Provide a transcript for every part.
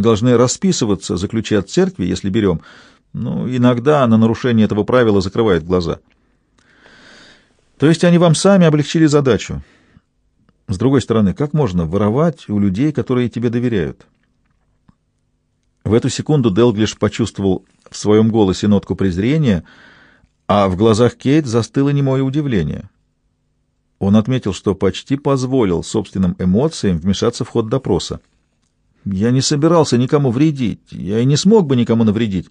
Мы должны расписываться за ключи от церкви, если берем. Но иногда на нарушение этого правила закрывают глаза. То есть они вам сами облегчили задачу. С другой стороны, как можно воровать у людей, которые тебе доверяют? В эту секунду Делглиш почувствовал в своем голосе нотку презрения, а в глазах Кейт застыло немое удивление. Он отметил, что почти позволил собственным эмоциям вмешаться в ход допроса. «Я не собирался никому вредить, я и не смог бы никому навредить».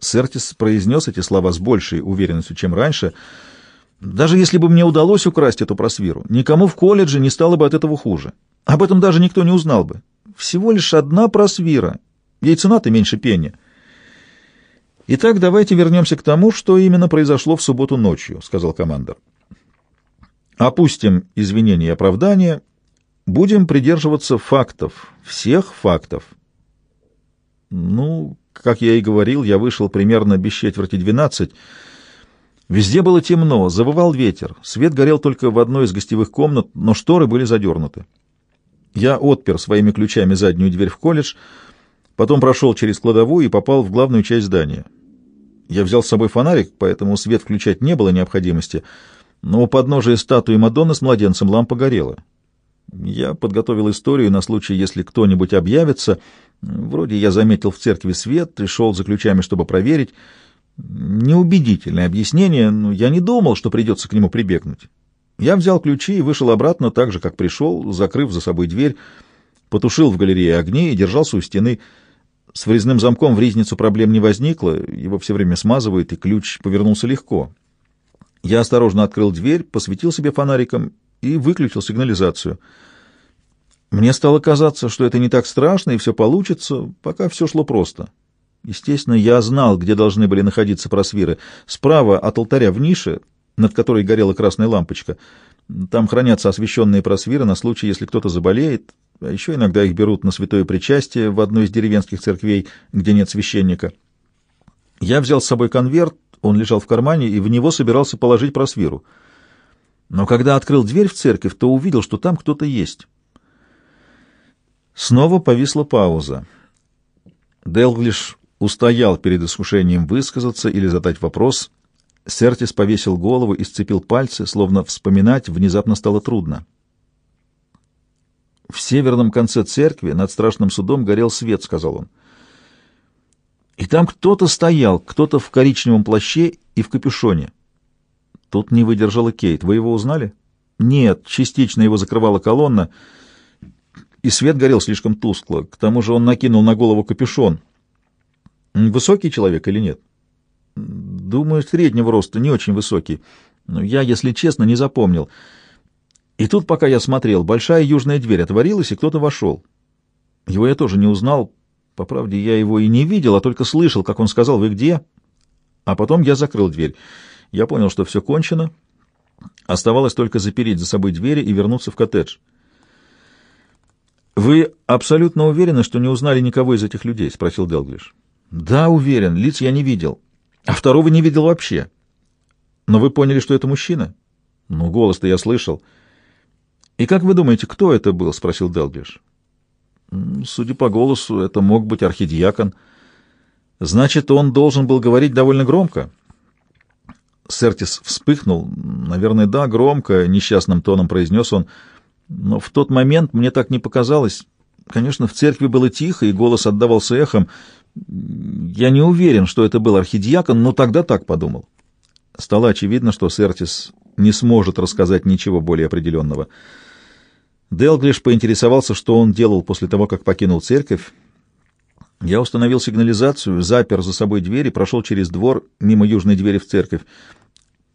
Сертис произнес эти слова с большей уверенностью, чем раньше. «Даже если бы мне удалось украсть эту просвиру, никому в колледже не стало бы от этого хуже. Об этом даже никто не узнал бы. Всего лишь одна просвира, ей цена-то меньше пенни». «Итак, давайте вернемся к тому, что именно произошло в субботу ночью», — сказал командор. Опустим извинения и оправдания, будем придерживаться фактов, всех фактов. Ну, как я и говорил, я вышел примерно без четверти двенадцать. Везде было темно, завывал ветер, свет горел только в одной из гостевых комнат, но шторы были задернуты. Я отпер своими ключами заднюю дверь в колледж, потом прошел через кладовую и попал в главную часть здания. Я взял с собой фонарик, поэтому свет включать не было необходимости — но у подножия статуи Мадонны с младенцем лампа горела. Я подготовил историю на случай, если кто-нибудь объявится. Вроде я заметил в церкви свет и шел за ключами, чтобы проверить. Неубедительное объяснение, но я не думал, что придется к нему прибегнуть. Я взял ключи и вышел обратно так же, как пришел, закрыв за собой дверь, потушил в галерее огни и держался у стены. С врезным замком в ризницу проблем не возникло, его все время смазывает, и ключ повернулся легко. Я осторожно открыл дверь, посветил себе фонариком и выключил сигнализацию. Мне стало казаться, что это не так страшно и все получится, пока все шло просто. Естественно, я знал, где должны были находиться просвиры. Справа от алтаря в нише, над которой горела красная лампочка. Там хранятся освященные просвиры на случай, если кто-то заболеет, а еще иногда их берут на святое причастие в одной из деревенских церквей, где нет священника. Я взял с собой конверт, он лежал в кармане, и в него собирался положить просвиру. Но когда открыл дверь в церковь, то увидел, что там кто-то есть. Снова повисла пауза. Делглиш устоял перед искушением высказаться или задать вопрос. Сертис повесил голову и сцепил пальцы, словно вспоминать внезапно стало трудно. «В северном конце церкви над страшным судом горел свет», — сказал он. И там кто-то стоял, кто-то в коричневом плаще и в капюшоне. Тут не выдержала Кейт. Вы его узнали? Нет, частично его закрывала колонна, и свет горел слишком тускло. К тому же он накинул на голову капюшон. Высокий человек или нет? Думаю, среднего роста, не очень высокий. Но я, если честно, не запомнил. И тут, пока я смотрел, большая южная дверь отворилась, и кто-то вошел. Его я тоже не узнал, по правде, я его и не видел, а только слышал, как он сказал «Вы где?». А потом я закрыл дверь. Я понял, что все кончено. Оставалось только запереть за собой двери и вернуться в коттедж. «Вы абсолютно уверены, что не узнали никого из этих людей?» — спросил Делглиш. «Да, уверен. Лиц я не видел. А второго не видел вообще. Но вы поняли, что это мужчина?» «Ну, голос-то я слышал». «И как вы думаете, кто это был?» — спросил Делглиш. Судя по голосу, это мог быть архидиакон. Значит, он должен был говорить довольно громко. Сертис вспыхнул. Наверное, да, громко, несчастным тоном произнес он. Но в тот момент мне так не показалось. Конечно, в церкви было тихо, и голос отдавался эхом. Я не уверен, что это был архидиакон, но тогда так подумал. Стало очевидно, что Сертис не сможет рассказать ничего более определенного. Делглиш поинтересовался, что он делал после того, как покинул церковь. Я установил сигнализацию, запер за собой дверь и прошел через двор мимо южной двери в церковь.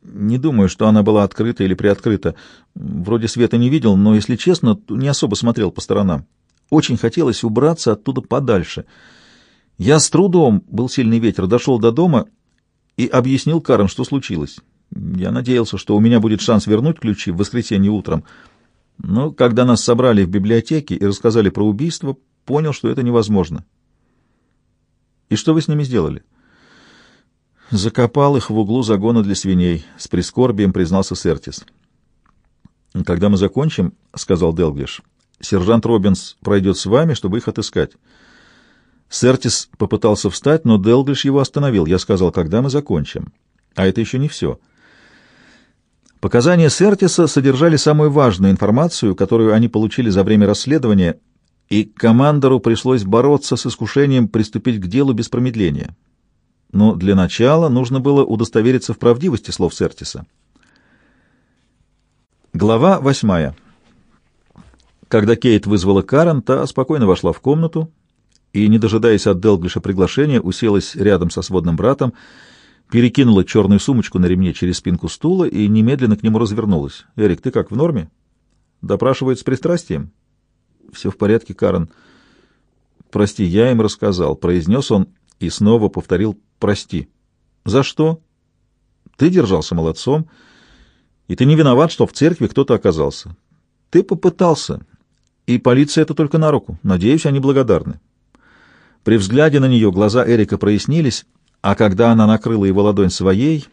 Не думаю, что она была открыта или приоткрыта. Вроде света не видел, но, если честно, не особо смотрел по сторонам. Очень хотелось убраться оттуда подальше. Я с трудом, был сильный ветер, дошел до дома и объяснил Карен, что случилось. Я надеялся, что у меня будет шанс вернуть ключи в воскресенье утром. Но когда нас собрали в библиотеке и рассказали про убийство, понял, что это невозможно. И что вы с ними сделали? Закопал их в углу загона для свиней, с прискорбием признался Сертис. Когда мы закончим, сказал Делглиш, сержант Робинс пройдет с вами, чтобы их отыскать. Сертис попытался встать, но Делглиш его остановил. Я сказал, когда мы закончим. А это еще не все. Показания Сертиса содержали самую важную информацию, которую они получили за время расследования, и командору пришлось бороться с искушением приступить к делу без промедления. Но для начала нужно было удостовериться в правдивости слов Сертиса. Глава восьмая. Когда Кейт вызвала Карен, та спокойно вошла в комнату и, не дожидаясь от Делглиша приглашения, уселась рядом со сводным братом, перекинула черную сумочку на ремне через спинку стула и немедленно к нему развернулась. «Эрик, ты как, в норме?» «Допрашивает с пристрастием?» «Все в порядке, Карен». «Прости, я им рассказал», — произнес он и снова повторил «прости». «За что?» «Ты держался молодцом». И ты не виноват, что в церкви кто-то оказался. Ты попытался, и полиция это только на руку. Надеюсь, они благодарны. При взгляде на нее глаза Эрика прояснились, а когда она накрыла его ладонь своей,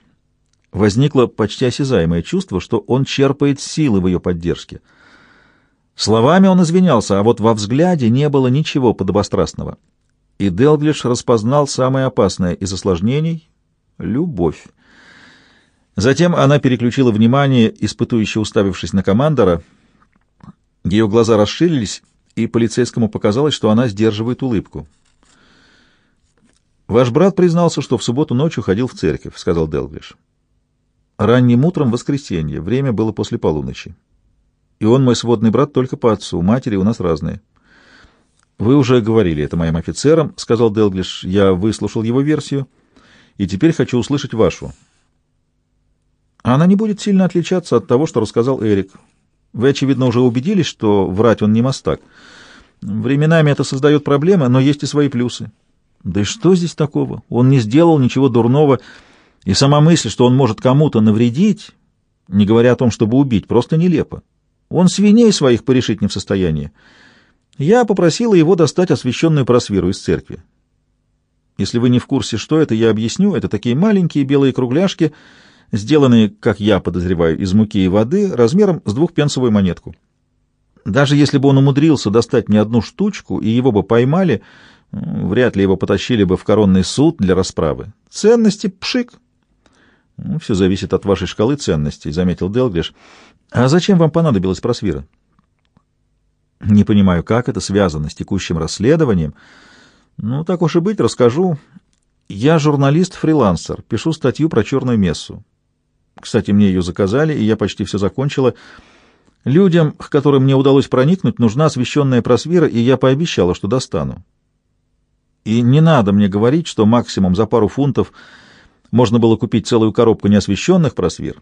возникло почти осязаемое чувство, что он черпает силы в ее поддержке. Словами он извинялся, а вот во взгляде не было ничего подобострастного. И Делглиш распознал самое опасное из осложнений — любовь. Затем она переключила внимание, испытующе уставившись на командора. Ее глаза расширились, и полицейскому показалось, что она сдерживает улыбку. «Ваш брат признался, что в субботу ночью ходил в церковь», — сказал Делглиш. «Ранним утром воскресенье, время было после полуночи. И он мой сводный брат только по отцу, матери у нас разные». «Вы уже говорили это моим офицерам», — сказал Делглиш. «Я выслушал его версию, и теперь хочу услышать вашу». Она не будет сильно отличаться от того, что рассказал Эрик. Вы, очевидно, уже убедились, что врать он не мастак. Временами это создает проблемы, но есть и свои плюсы. Да и что здесь такого? Он не сделал ничего дурного, и сама мысль, что он может кому-то навредить, не говоря о том, чтобы убить, просто нелепо. Он свиней своих порешить не в состоянии. Я попросила его достать освященную просвиру из церкви. Если вы не в курсе, что это, я объясню. Это такие маленькие белые кругляшки — сделанные, как я подозреваю, из муки и воды, размером с двухпенсовую монетку. Даже если бы он умудрился достать не одну штучку, и его бы поймали, вряд ли его потащили бы в коронный суд для расправы. Ценности — пшик. Ну, все зависит от вашей шкалы ценностей, — заметил Делглиш. А зачем вам понадобилась просвира? Не понимаю, как это связано с текущим расследованием. Ну, так уж и быть, расскажу. Я журналист-фрилансер, пишу статью про черную мессу. Кстати, мне ее заказали, и я почти все закончила. Людям, к которым мне удалось проникнуть, нужна освещенная просвира, и я пообещала, что достану. И не надо мне говорить, что максимум за пару фунтов можно было купить целую коробку неосвещенных просвир,